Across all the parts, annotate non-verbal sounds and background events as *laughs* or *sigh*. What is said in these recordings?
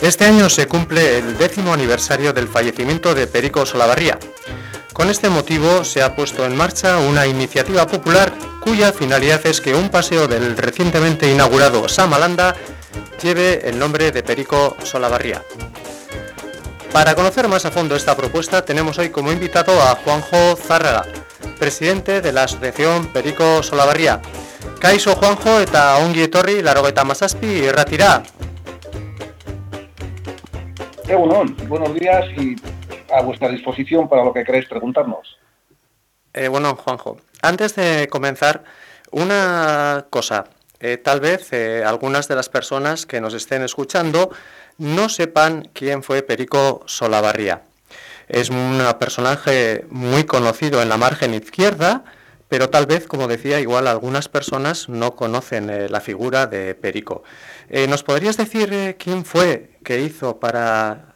Este año se cumple el décimo aniversario del fallecimiento de Perico Solavarría. Con este motivo se ha puesto en marcha una iniciativa popular cuya finalidad es que un paseo del recientemente inaugurado Samalanda lleve el nombre de Perico Solavarría. Para conocer más a fondo esta propuesta tenemos hoy como invitado a Juanjo Zárraga, presidente de la Asociación Perico Solavarría. Kaiso Juanjo eta ongi etorri larogeta mazazpi irratira. buenos días y a vuestra disposición para lo que queráis preguntarnos. Eh, bueno, Juanjo, antes de comenzar, una cosa. Eh, tal vez eh, algunas de las personas que nos estén escuchando no sepan quién fue Perico Solavarría. Es un personaje muy conocido en la margen izquierda, pero tal vez, como decía, igual algunas personas no conocen la figura de Perico. ¿Nos podrías decir quién fue que hizo para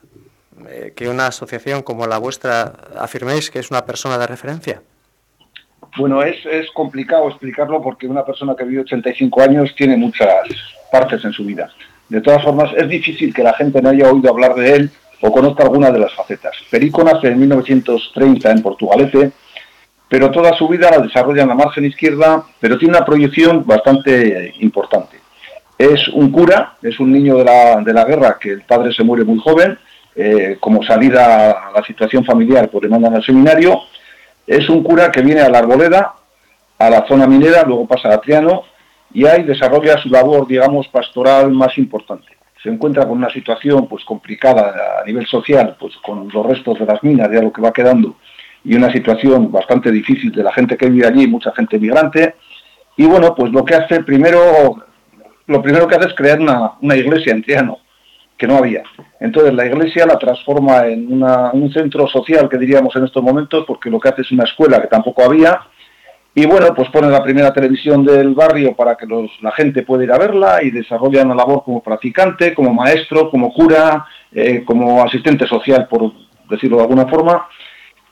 que una asociación como la vuestra afirméis que es una persona de referencia? Bueno, es, es complicado explicarlo porque una persona que vive 85 años tiene muchas partes en su vida. De todas formas, es difícil que la gente no haya oído hablar de él o conozca alguna de las facetas. Perico nace en 1930 en Portugalete, pero toda su vida la desarrolla en la margen izquierda, pero tiene una proyección bastante importante. Es un cura, es un niño de la, de la guerra que el padre se muere muy joven, eh, como salida a la situación familiar, pues le mandan al seminario. Es un cura que viene a la Arboleda, a la zona minera, luego pasa a Triano y ahí desarrolla su labor, digamos, pastoral más importante. Se encuentra con una situación pues complicada a nivel social, pues con los restos de las minas, ya lo que va quedando, y una situación bastante difícil de la gente que vive allí, mucha gente migrante. Y bueno, pues lo que hace primero, lo primero que hace es crear una, una iglesia en Triano, que no había. Entonces la iglesia la transforma en un centro social que diríamos en estos momentos, porque lo que hace es una escuela que tampoco había, y bueno, pues pone la primera televisión del barrio para que la gente pueda ir a verla y desarrolla una labor como practicante, como maestro, como cura, eh, como asistente social, por decirlo de alguna forma,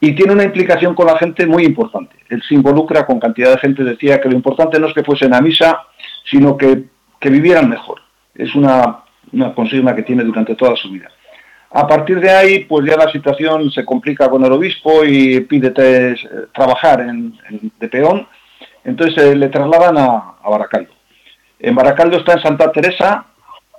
y tiene una implicación con la gente muy importante. Él se involucra con cantidad de gente, decía que lo importante no es que fuesen a misa, sino que, que vivieran mejor. Es una una consigna que tiene durante toda su vida. A partir de ahí, pues ya la situación se complica con el obispo y pide trabajar en, de peón, entonces eh, le trasladan a, Baracaldo. En Baracaldo está en Santa Teresa,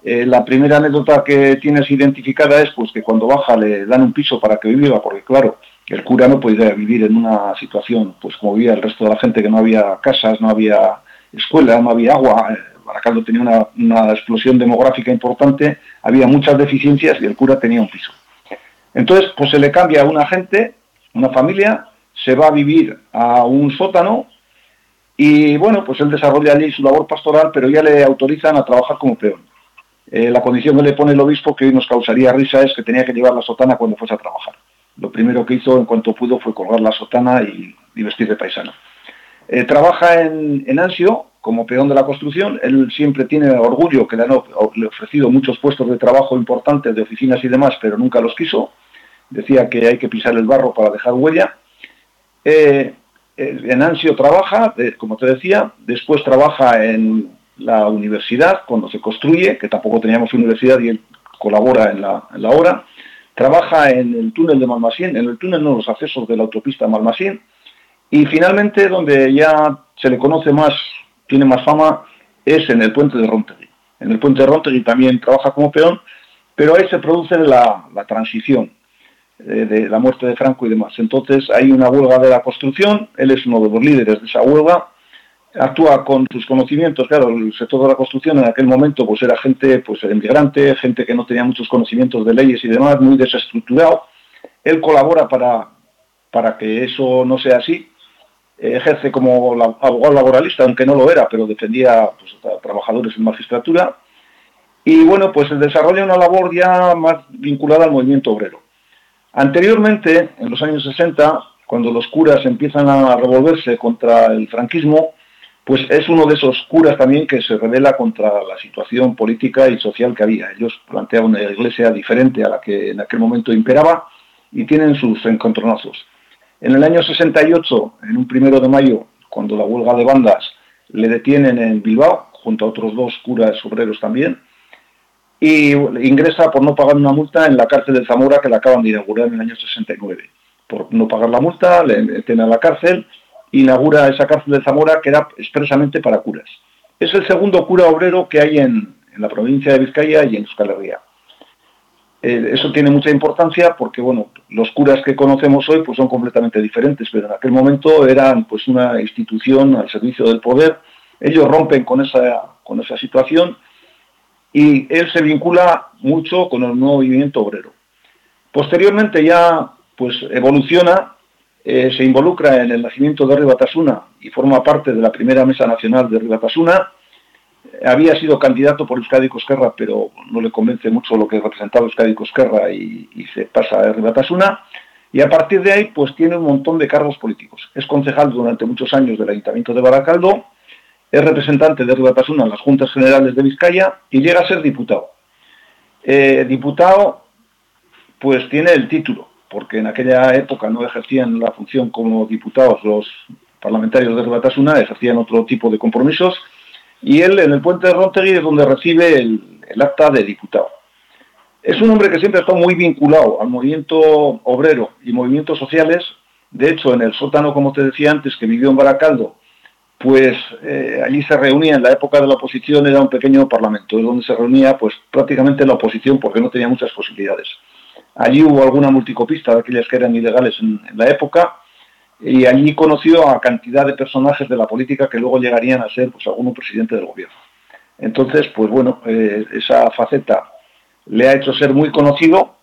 eh, la primera anécdota que tienes identificada es pues que cuando baja le dan un piso para que viva, porque claro, el cura no podía vivir en una situación pues como vivía el resto de la gente, que no había casas, no había escuela, no había agua, eh, Baracaldo tenía una, explosión demográfica importante, había muchas deficiencias y el cura tenía un piso. Entonces, pues se le cambia a una gente, una familia, se va a vivir a un sótano y bueno, pues él desarrolla allí su labor pastoral, pero ya le autorizan a trabajar como peón. Eh, la condición que le pone el obispo, que hoy nos causaría risa, es que tenía que llevar la sotana cuando fuese a trabajar. Lo primero que hizo en cuanto pudo fue colgar la sotana y, vestir de paisano. Eh, trabaja en, en Ansio, como peón de la construcción. Él siempre tiene orgullo que le han ofrecido muchos puestos de trabajo importantes de oficinas y demás, pero nunca los quiso. Decía que hay que pisar el barro para dejar huella. Eh, eh, en Ansio trabaja, como te decía, después trabaja en la universidad cuando se construye, que tampoco teníamos universidad y él colabora en la, en la obra. Trabaja en el túnel de Malmasín, en el túnel no los accesos de la autopista Malmasín. Y finalmente, donde ya se le conoce más tiene más fama es en el puente de Rontegui. En el puente de Rontegui también trabaja como peón, pero ahí se produce la, transición eh, de la muerte de Franco y demás. Entonces hay una huelga de la construcción, él es uno de los líderes de esa huelga, actúa con sus conocimientos, claro, el sector de la construcción en aquel momento pues era gente pues emigrante, gente que no tenía muchos conocimientos de leyes y demás, muy desestructurado. Él colabora para, para que eso no sea así ejerce como abogado laboralista, aunque no lo era, pero defendía pues, a trabajadores en magistratura. Y bueno, pues desarrolla una labor ya más vinculada al movimiento obrero. Anteriormente, en los años 60, cuando los curas empiezan a revolverse contra el franquismo, pues es uno de esos curas también que se revela contra la situación política y social que había. Ellos planteaban una iglesia diferente a la que en aquel momento imperaba y tienen sus encontronazos. En el año 68, en un primero de mayo, cuando la huelga de bandas le detienen en Bilbao, junto a otros dos curas obreros también, y ingresa por no pagar una multa en la cárcel de Zamora que la acaban de inaugurar en el año 69. Por no pagar la multa, le meten a la cárcel inaugura esa cárcel de Zamora que era expresamente para curas. Es el segundo cura obrero que hay en, la provincia de Vizcaya y en Euskal Herria. Eh, eso tiene mucha importancia porque bueno, los curas que conocemos hoy pues son completamente diferentes, pero en aquel momento eran pues una institución al servicio del poder. Ellos rompen con esa, con esa situación y él se vincula mucho con el nuevo movimiento obrero. Posteriormente ya pues evoluciona eh, se involucra en el nacimiento de Ribatasuna y forma parte de la primera mesa nacional de Ribatasuna. Había sido candidato por Euskadi Cosquerra, pero no le convence mucho lo que representaba Euskadi Cosquerra y, y se pasa a Ribatasuna. Y a partir de ahí, pues tiene un montón de cargos políticos. Es concejal durante muchos años del Ayuntamiento de Baracaldo, es representante de Ribatasuna en las Juntas Generales de Vizcaya y llega a ser diputado. Eh, diputado, pues tiene el título, porque en aquella época no ejercían la función como diputados los parlamentarios de Rebatasuna, ejercían otro tipo de compromisos, y él en el puente de Rontegui es donde recibe el, acta de diputado. Es un hombre que siempre ha estado muy vinculado al movimiento obrero y movimientos sociales. De hecho, en el sótano, como te decía antes, que vivió en Baracaldo, pues eh, allí se reunía en la época de la oposición, era un pequeño parlamento, donde se reunía pues prácticamente la oposición porque no tenía muchas posibilidades. Allí hubo alguna multicopista de aquellas que eran ilegales en, la época y allí conoció a cantidad de personajes de la política que luego llegarían a ser pues alguno presidente del gobierno. Entonces, pues bueno, eh, esa faceta le ha hecho ser muy conocido.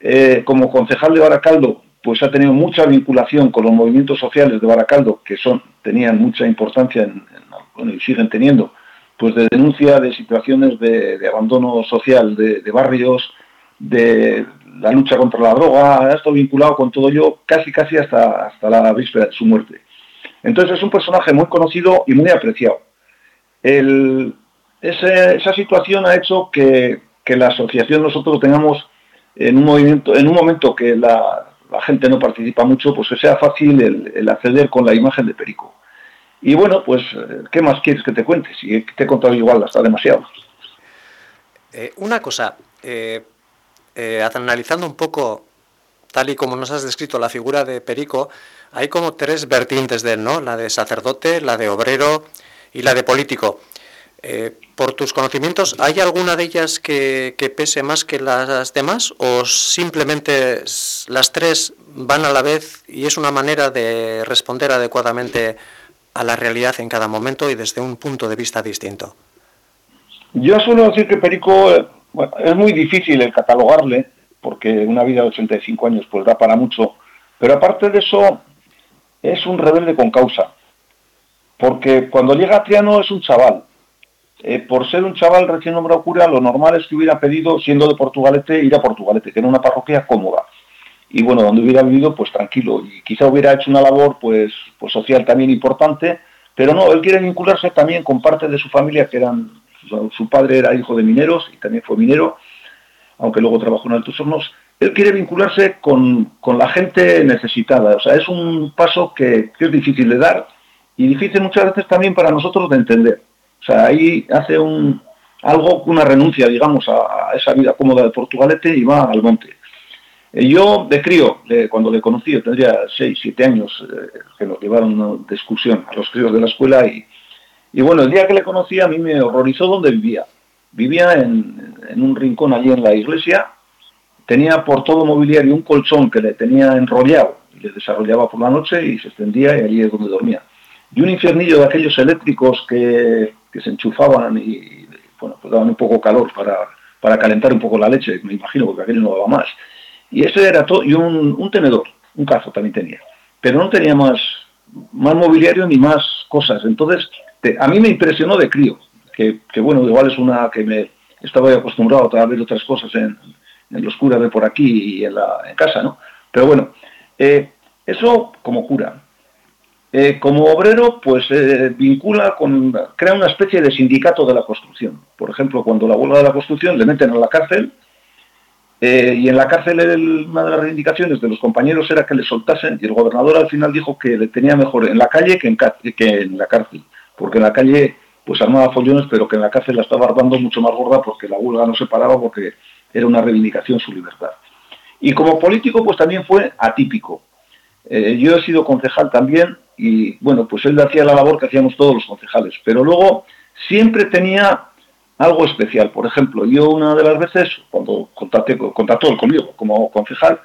Eh, como concejal de Baracaldo, pues ha tenido mucha vinculación con los movimientos sociales de Baracaldo, que son, tenían mucha importancia en, y siguen teniendo, pues de denuncia de situaciones de, abandono social de barrios, de la lucha contra la droga, ha estado vinculado con todo ello casi casi hasta, hasta la víspera de su muerte. Entonces es un personaje muy conocido y muy apreciado. esa situación ha hecho que, la asociación nosotros tengamos en un movimiento, en un momento que la, gente no participa mucho, pues que sea fácil el, acceder con la imagen de Perico. Y bueno, pues, ¿qué más quieres que te cuente? Si te he contado igual hasta demasiado. Eh, una cosa, eh, eh, analizando un poco, tal y como nos has descrito la figura de Perico, hay como tres vertientes de él, ¿no? La de sacerdote, la de obrero y la de político. Eh, por tus conocimientos, ¿hay alguna de ellas que, pese más que las demás o simplemente las tres van a la vez y es una manera de responder adecuadamente a la realidad en cada momento y desde un punto de vista distinto? Yo suelo decir que Perico eh, bueno, es muy difícil el catalogarle, porque una vida de 85 años pues da para mucho, pero aparte de eso, es un rebelde con causa, porque cuando llega a Triano es un chaval. Eh, por ser un chaval recién nombrado cura, lo normal es que hubiera pedido, siendo de Portugalete, ir a Portugalete, que era una parroquia cómoda. Y bueno, donde hubiera vivido, pues tranquilo. Y quizá hubiera hecho una labor pues, pues social también importante, pero no, él quiere vincularse también con parte de su familia que eran su padre era hijo de mineros y también fue minero, aunque luego trabajó en altos hornos. Él quiere vincularse con, la gente necesitada. O sea, es un paso que, es difícil de dar y difícil muchas veces también para nosotros de entender. O sea, ahí hace un, algo, una renuncia, digamos, a, esa vida cómoda de Portugalete y va al monte. Eh, yo de crío, cuando le conocí, yo tendría 6, 7 años, eh, que nos llevaron de excursión a los críos de la escuela y, y bueno, el día que le conocí a mí me horrorizó donde vivía. Vivía en, un rincón allí en la iglesia, tenía por todo mobiliario un colchón que le tenía enrollado, le desarrollaba por la noche y se extendía y allí es donde dormía. Y un infiernillo de aquellos eléctricos que, se enchufaban y, bueno, pues daban un poco calor para, para calentar un poco la leche, me imagino, porque aquello no daba más. Y ese era todo, y un, un tenedor, un cazo también tenía. Pero no tenía más, más mobiliario ni más cosas. Entonces, a mí me impresionó de crío, que, bueno, igual es una que me estaba acostumbrado a ver otras cosas en, los curas de por aquí y en, la, casa, ¿no? Pero bueno, eh, eso como cura. eh, como obrero, pues eh, vincula con, crea una especie de sindicato de la construcción. Por ejemplo, cuando la huelga de la construcción le meten a la cárcel, y en la cárcel una de las reivindicaciones de los compañeros era que le soltasen, y el gobernador al final dijo que le tenía mejor en la calle que en la cárcel, porque en la calle pues armaba follones, pero que en la cárcel la estaba armando mucho más gorda porque la huelga no se paraba porque era una reivindicación su libertad. Y como político, pues también fue atípico. yo he sido concejal también y bueno, pues él hacía la labor que hacíamos todos los concejales, pero luego siempre tenía algo especial. Por ejemplo, yo una de las veces, cuando contacté, contactó conmigo como concejal,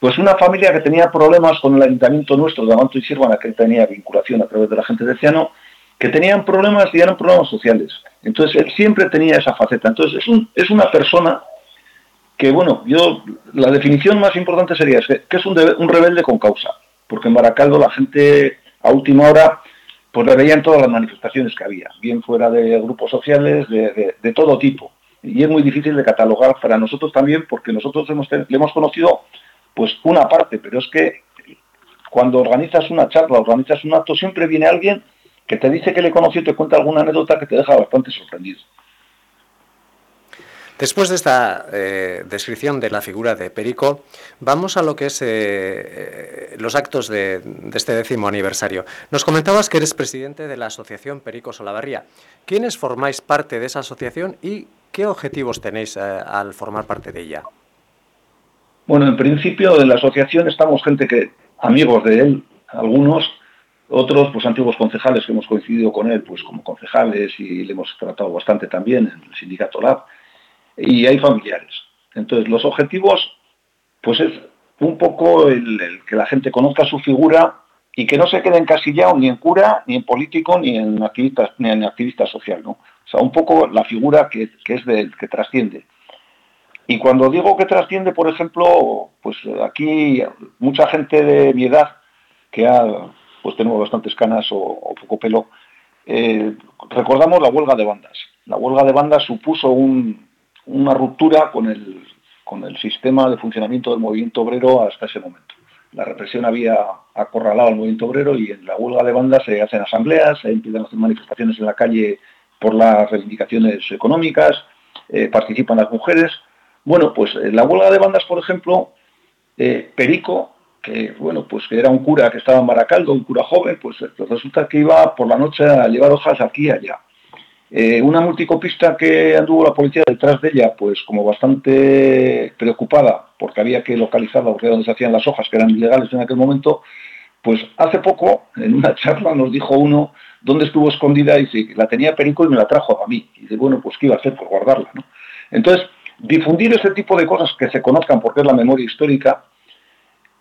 pues una familia que tenía problemas con el ayuntamiento nuestro de Amanto y Sirvana, que tenía vinculación a través de la gente de Ciano, que tenían problemas y eran problemas sociales. Entonces él siempre tenía esa faceta. Entonces es, un, es una persona que, bueno, yo la definición más importante sería que es un, rebelde con causa, porque en Baracaldo la gente a última hora, pues le veían todas las manifestaciones que había, bien fuera de grupos sociales, de, todo tipo. Y es muy difícil de catalogar para nosotros también, porque nosotros hemos, le hemos conocido pues una parte, pero es que cuando organizas una charla, organizas un acto, siempre viene alguien que te dice que le conoció y te cuenta alguna anécdota que te deja bastante sorprendido. Después de esta eh, descripción de la figura de Perico, vamos a lo que es eh, eh, los actos de, este décimo aniversario. Nos comentabas que eres presidente de la Asociación Perico Solavarría. ¿Quiénes formáis parte de esa asociación y qué objetivos tenéis al formar parte de ella? Bueno, en principio en la asociación estamos gente que, amigos de él, algunos, otros, pues antiguos concejales que hemos coincidido con él, pues como concejales y le hemos tratado bastante también en el sindicato LAB y hay familiares. Entonces, los objetivos, pues es un poco el, que la gente conozca su figura y que no se quede encasillado ni en cura, ni en político, ni en activista, ni en activista social, ¿no? O sea, un poco la figura que, es del que trasciende. Y cuando digo que trasciende, por ejemplo, pues aquí mucha gente de mi edad, que ha, pues tenemos bastantes canas o, poco pelo, eh, recordamos la huelga de bandas. La huelga de bandas supuso un, una ruptura con el, con el sistema de funcionamiento del movimiento obrero hasta ese momento. La represión había acorralado al movimiento obrero y en la huelga de bandas se hacen asambleas, se empiezan a hacer manifestaciones en la calle por las reivindicaciones económicas, eh, participan las mujeres. Bueno, pues en la huelga de bandas, por ejemplo, eh, Perico, bueno, pues que era un cura que estaba en Maracaldo, un cura joven, pues resulta que iba por la noche a llevar hojas aquí y allá. Eh, una multicopista que anduvo la policía detrás de ella, pues como bastante preocupada, porque había que localizarla, porque era donde se hacían las hojas, que eran ilegales en aquel momento, pues hace poco, en una charla, nos dijo uno dónde estuvo escondida y si la tenía Perico y me la trajo a mí. Y de bueno, pues qué iba a hacer por guardarla. ¿no? Entonces, difundir ese tipo de cosas que se conozcan porque es la memoria histórica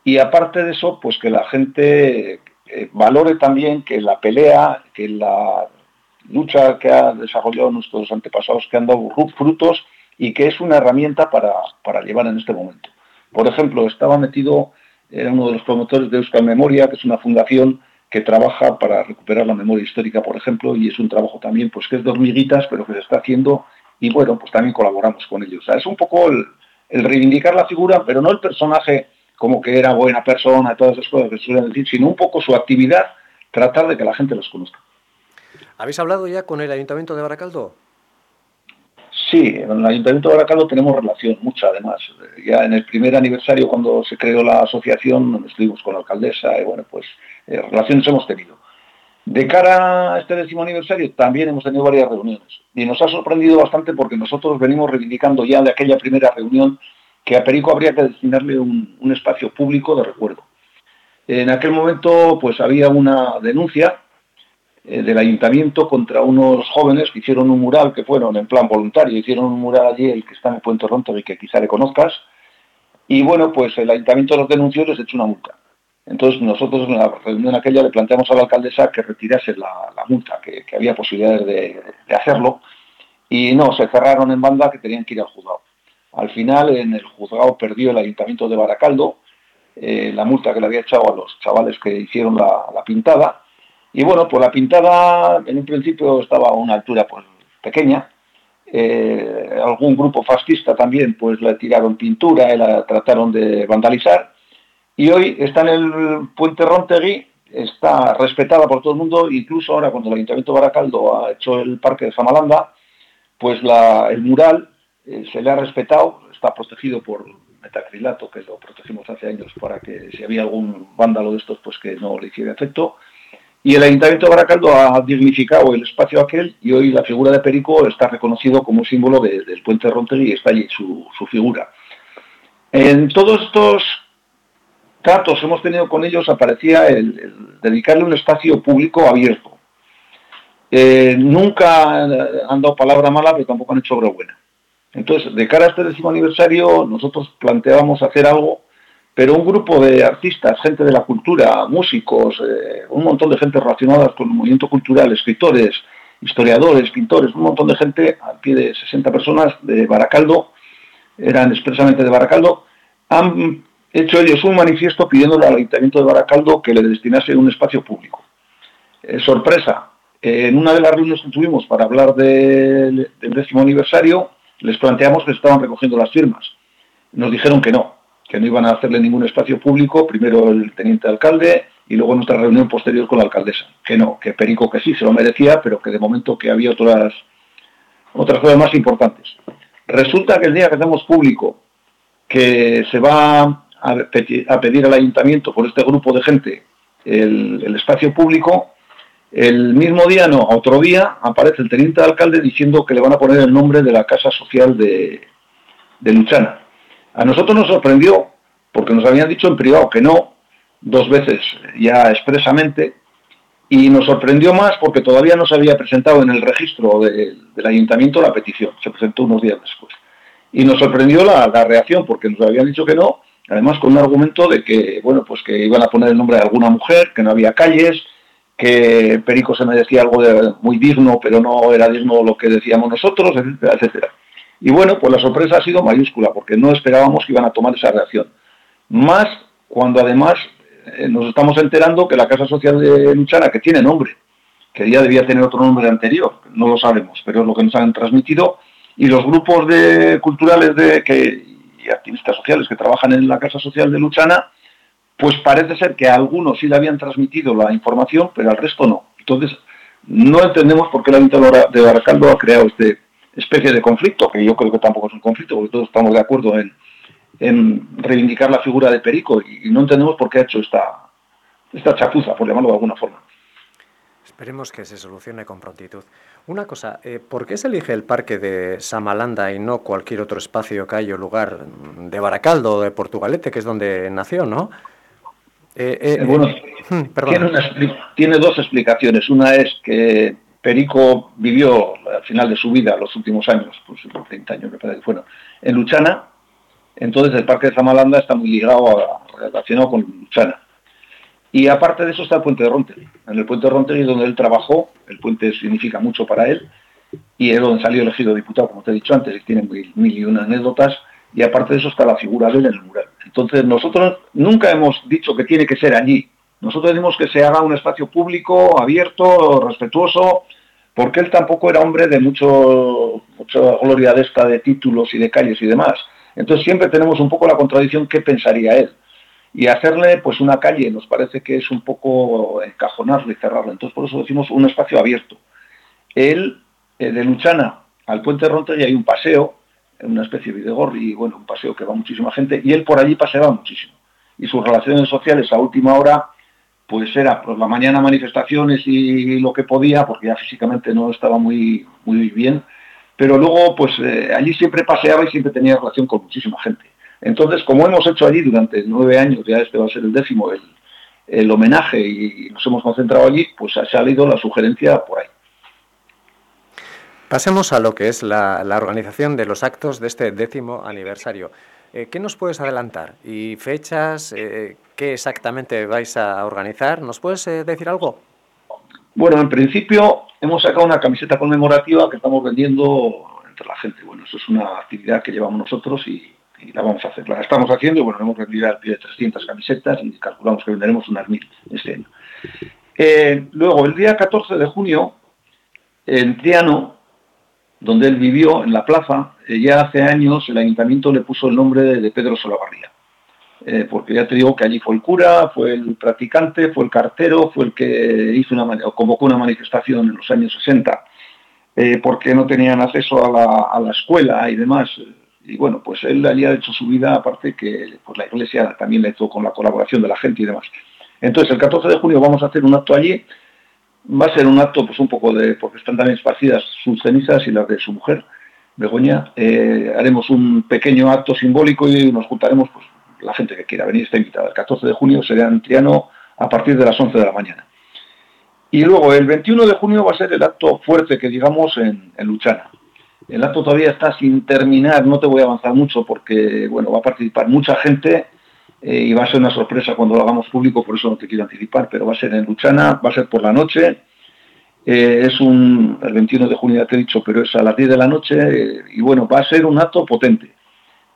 y aparte de eso, pues que la gente eh, valore también que la pelea, que la lucha que ha desarrollado nuestros antepasados, que han dado frutos y que es una herramienta para, para llevar en este momento. Por ejemplo, estaba metido, era uno de los promotores de Euskal Memoria, que es una fundación que trabaja para recuperar la memoria histórica, por ejemplo, y es un trabajo también pues que es de hormiguitas, pero que se está haciendo y bueno, pues también colaboramos con ellos. es un poco el, reivindicar la figura, pero no el personaje como que era buena persona, todas esas cosas que suelen decir, sino un poco su actividad, tratar de que la gente los conozca. ¿Habéis hablado ya con el Ayuntamiento de Baracaldo? Sí, en el Ayuntamiento de Baracaldo tenemos relación, mucha además. Ya en el primer aniversario, cuando se creó la asociación, estuvimos con la alcaldesa y bueno, pues eh, relaciones hemos tenido. De cara a este décimo aniversario también hemos tenido varias reuniones y nos ha sorprendido bastante porque nosotros venimos reivindicando ya de aquella primera reunión que a Perico habría que destinarle un, un espacio público de recuerdo. En aquel momento pues había una denuncia eh, del ayuntamiento contra unos jóvenes que hicieron un mural, que fueron en plan voluntario, hicieron un mural allí, el que está en el Puente y que quizá le conozcas, y bueno, pues el ayuntamiento los denunció y les echó una multa. Entonces nosotros en la reunión aquella le planteamos a la alcaldesa que retirase la, multa, que, había posibilidades de, hacerlo, y no, se cerraron en banda que tenían que ir al juzgado. Al final en el juzgado perdió el ayuntamiento de Baracaldo eh, la multa que le había echado a los chavales que hicieron la pintada, y bueno, pues la pintada en un principio estaba a una altura pues pequeña. Eh, algún grupo fascista también pues le tiraron pintura y la trataron de vandalizar. Y hoy está en el puente Rontegui está respetada por todo el mundo, incluso ahora cuando el Ayuntamiento de Baracaldo ha hecho el parque de Samalanda, pues el mural eh, se le ha respetado, está protegido por metacrilato, que lo protegimos hace años para que si había algún vándalo de estos, pues que no le hiciera efecto. Y el Ayuntamiento de Baracaldo ha dignificado el espacio aquel y hoy la figura de Perico está reconocido como símbolo del puente Rontegui y está allí su, figura. En todos estos tratos que hemos tenido con ellos aparecía el, dedicarle un espacio público abierto. Eh, nunca han dado palabra mala, pero tampoco han hecho obra buena. Entonces, de cara a este décimo aniversario, nosotros planteábamos hacer algo, pero un grupo de artistas, gente de la cultura, músicos, eh, un montón de gente relacionada con el movimiento cultural, escritores, historiadores, pintores, un montón de gente, al pie de 60 personas de Baracaldo, eran expresamente de Baracaldo, han hecho ellos un manifiesto pidiéndole al Ayuntamiento de Baracaldo que le destinase un espacio público. Eh, sorpresa, en una de las reuniones que tuvimos para hablar del décimo aniversario, les planteamos que estaban recogiendo las firmas. Nos dijeron que no, que no iban a hacerle ningún espacio público, primero el teniente alcalde y luego nuestra reunión posterior con la alcaldesa. Que no, que Perico que sí se lo merecía, pero que de momento que había otras, otras cosas más importantes. Resulta que el día que hacemos público que se va a pedir al ayuntamiento por este grupo de gente el, el espacio público, el mismo día, no, otro día, aparece el teniente de alcalde diciendo que le van a poner el nombre de la Casa Social de, de Luchana. A nosotros nos sorprendió, porque nos habían dicho en privado que no, dos veces ya expresamente, y nos sorprendió más porque todavía no se había presentado en el registro del ayuntamiento la petición, se presentó unos días después. Y nos sorprendió la, la, reacción, porque nos habían dicho que no, además con un argumento de que, bueno, pues que iban a poner el nombre de alguna mujer, que no había calles, que Perico se me decía algo muy digno, pero no era digno lo que decíamos nosotros, etcétera, etcétera. Y bueno, pues la sorpresa ha sido mayúscula, porque no esperábamos que iban a tomar esa reacción. Más cuando además eh, nos estamos enterando que la Casa Social de Luchana, que tiene nombre, que ya debía tener otro nombre anterior, no lo sabemos, pero es lo que nos han transmitido, y los grupos de, culturales de, que, y activistas sociales que trabajan en la Casa Social de Luchana, pues parece ser que a algunos sí le habían transmitido la información, pero al resto no. Entonces, no entendemos por qué la Ayuntamiento de Baracaldo ha creado esta especie de conflicto, que yo creo que tampoco es un conflicto, porque todos estamos de acuerdo en, reivindicar la figura de Perico, y, no entendemos por qué ha hecho esta, esta chapuza, por llamarlo de alguna forma. Esperemos que se solucione con prontitud. Una cosa, eh, ¿por qué se elige el parque de Samalanda y no cualquier otro espacio, calle o lugar de Baracaldo o de Portugalete, que es donde nació, no? Eh, eh, bueno, *laughs* hmm, tiene, dos explicaciones. Una es que Perico vivió al final de su vida, los últimos años, pues 30 años me parece que fueron, en Luchana. Entonces el Parque de Zamalanda está muy ligado, a, relacionado con Luchana. Y aparte de eso está el puente de Rontegui. En el puente de Rontegui donde él trabajó, el puente significa mucho para él, y es donde salió elegido diputado, como te he dicho antes, y tiene mil, mil y una anécdotas, y aparte de eso está la figura de él en el mural. Entonces nosotros nunca hemos dicho que tiene que ser allí. Nosotros decimos que se haga un espacio público, abierto, respetuoso, porque él tampoco era hombre de mucho, mucha gloria de esta de títulos y de calles y demás. Entonces siempre tenemos un poco la contradicción qué pensaría él. Y hacerle pues una calle nos parece que es un poco encajonarle y cerrarle. Entonces por eso decimos un espacio abierto. Él, eh, de Luchana al puente Ronte y hay un paseo una especie de y bueno, un paseo que va muchísima gente, y él por allí paseaba muchísimo. Y sus relaciones sociales a última hora, pues era por la mañana manifestaciones y lo que podía, porque ya físicamente no estaba muy, muy bien, pero luego pues eh, allí siempre paseaba y siempre tenía relación con muchísima gente. Entonces, como hemos hecho allí durante nueve años, ya este va a ser el décimo, el, el homenaje y nos hemos concentrado allí, pues ha salido la sugerencia por ahí. Pasemos a lo que es la, organización de los actos de este décimo aniversario. Eh, ¿Qué nos puedes adelantar? ¿Y fechas? Eh, ¿Qué exactamente vais a organizar? ¿Nos puedes eh, decir algo? Bueno, en principio hemos sacado una camiseta conmemorativa que estamos vendiendo entre la gente. Bueno, eso es una actividad que llevamos nosotros y, la vamos a hacer. La estamos haciendo y bueno, hemos vendido al pie de 300 camisetas y calculamos que venderemos unas 1000 este año. luego, el día 14 de junio, en Triano, donde él vivió, en la plaza, eh, ya hace años el ayuntamiento le puso el nombre de, Pedro Solabarría. eh, porque ya te digo que allí fue el cura, fue el practicante, fue el cartero, fue el que hizo una, convocó una manifestación en los años 60, eh, porque no tenían acceso a la, la, escuela y demás. Y bueno, pues él allí ha hecho su vida, aparte que pues la iglesia también le hizo con la colaboración de la gente y demás. Entonces, el 14 de junio vamos a hacer un acto allí. Va a ser un acto, pues un poco de, porque están también esparcidas sus cenizas y las de su mujer, Begoña. Eh, haremos un pequeño acto simbólico y nos juntaremos pues, la gente que quiera venir está invitada. El 14 de junio será en Triano a partir de las 11 de la mañana. Y luego el 21 de junio va a ser el acto fuerte que digamos en, Luchana. El acto todavía está sin terminar, no te voy a avanzar mucho porque bueno, va a participar mucha gente eh, y va a ser una sorpresa cuando lo hagamos público, por eso no te quiero anticipar, pero va a ser en Luchana, va a ser por la noche. Eh, es un, el 21 de junio ya te he dicho, pero es a las 10 de la noche eh, y bueno, va a ser un acto potente.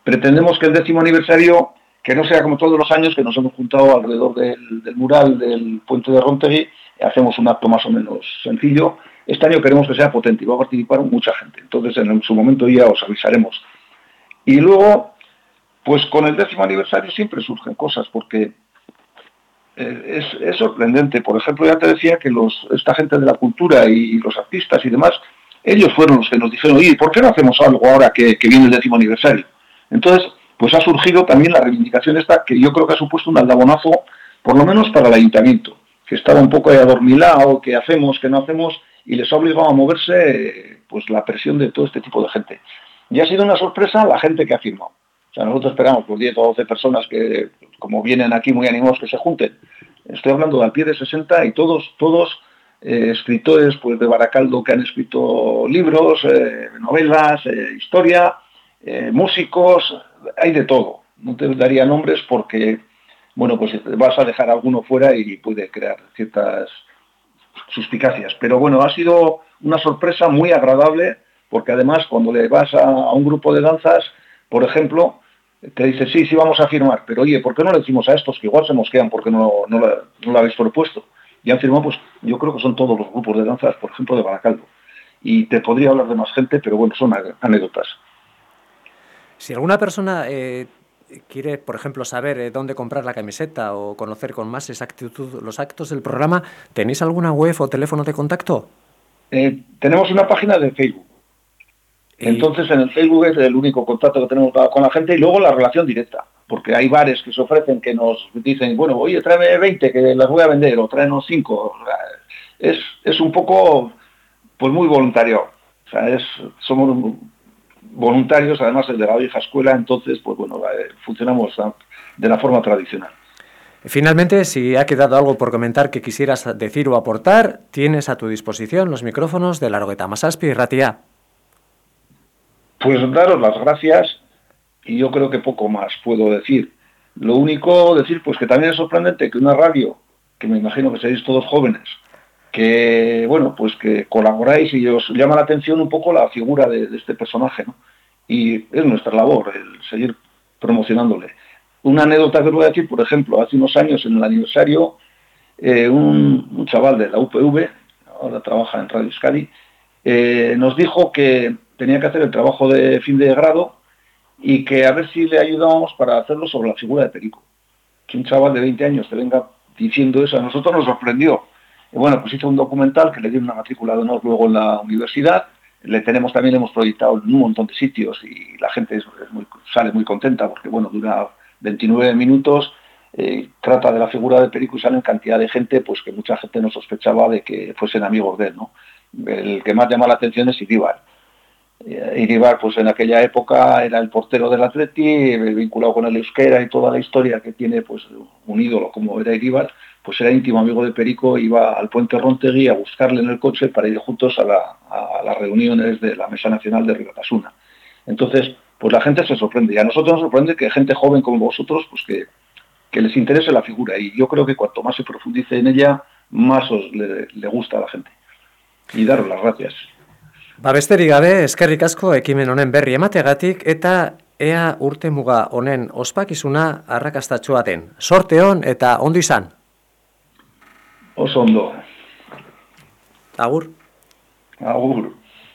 Pretendemos que el décimo aniversario que no sea como todos los años que nos hemos juntado alrededor del, mural del puente de Rontegui, hacemos un acto más o menos sencillo. Este año queremos que sea potente y va a participar mucha gente. Entonces en su momento ya os avisaremos. Y luego, pues con el décimo aniversario siempre surgen cosas, porque eh, es, sorprendente. Por ejemplo, ya te decía que esta gente de la cultura y, los artistas y demás, ellos fueron los que nos dijeron, oye, ¿por qué no hacemos algo ahora que, viene el décimo aniversario? Entonces, pues ha surgido también la reivindicación esta, que yo creo que ha supuesto un aldabonazo, por lo menos para el ayuntamiento, que estaba un poco ahí adormilado, que hacemos, que no hacemos, y les ha obligado a moverse pues la presión de todo este tipo de gente. Y ha sido una sorpresa la gente que ha firmado. O sea, nosotros esperamos por 10 o 12 personas que, como vienen aquí muy animados, que se junten. Estoy hablando de al pie de 60 y todos, todos eh, escritores pues, de Baracaldo que han escrito libros, eh, novelas, eh, historia, músicos, hay de todo. No te daría nombres porque, bueno, pues vas a dejar alguno fuera y puede crear ciertas suspicacias. Pero bueno, ha sido una sorpresa muy agradable porque además cuando le vas a, un grupo de danzas, por ejemplo, te dice, sí, sí, vamos a firmar, pero oye, ¿por qué no le decimos a estos que igual se mosquean porque no, no, lo habéis propuesto? Y han firmado, pues yo creo que son todos los grupos de danzas, por ejemplo, de Baracaldo. Y te podría hablar de más gente, pero bueno, son anécdotas. Si alguna persona eh, quiere, por ejemplo, saber eh, dónde comprar la camiseta o conocer con más exactitud los actos del programa, ¿tenéis alguna web o teléfono de contacto? Eh, tenemos una página de Facebook. Entonces, en el Facebook es el único contacto que tenemos con la gente y luego la relación directa, porque hay bares que se ofrecen que nos dicen, bueno, oye, tráeme 20 que las voy a vender o tráenos 5. Es, es un poco, pues muy voluntario. O sea, es, somos voluntarios, además el de la vieja escuela, entonces, pues bueno, eh, funcionamos de la forma tradicional. Finalmente, si ha quedado algo por comentar que quisieras decir o aportar, tienes a tu disposición los micrófonos de la Rogueta Masaspi y Ratia. Pues daros las gracias y yo creo que poco más puedo decir. Lo único decir, pues que también es sorprendente que una radio, que me imagino que seréis todos jóvenes, que, bueno, pues que colaboráis y os llama la atención un poco la figura de, este personaje, ¿no? Y es nuestra labor el seguir promocionándole. Una anécdota que os voy a decir, por ejemplo, hace unos años en el aniversario, eh, un, chaval de la UPV, ahora trabaja en Radio Euskadi, eh, nos dijo que tenía que hacer el trabajo de fin de grado y que a ver si le ayudábamos para hacerlo sobre la figura de Perico. Que un chaval de 20 años te venga diciendo eso, a nosotros nos sorprendió y bueno, pues hizo un documental que le dio una matrícula de honor luego en la universidad. Le tenemos también, le hemos proyectado en un montón de sitios y la gente sale muy contenta porque, bueno, dura 29 minutos, eh, trata de la figura de Perico y salen cantidad de gente, pues que mucha gente no sospechaba de que fuesen amigos de él, ¿no? El que más llama la atención es Iribar. Eh, Iribar, pues en aquella época era el portero del Atleti, vinculado con el euskera y toda la historia que tiene, pues un ídolo como era Iribar, pues era íntimo amigo de Perico, iba al puente Rontegui a buscarle en el coche para ir juntos a, las reuniones de la Mesa Nacional de Ribatasuna. Entonces, pues la gente se sorprende. Y a nosotros nos sorprende que gente joven como vosotros, pues que, les interese la figura. Y yo creo que cuanto más se profundice en ella, más os le, gusta a la gente. Y daros las gracias. Babesterik gabe, eskerrik asko ekimen honen berri emategatik eta ea urte muga honen ospakizuna arrakastatxoa den. Sorte hon eta ondo izan. oso ondo. Agur. Agur.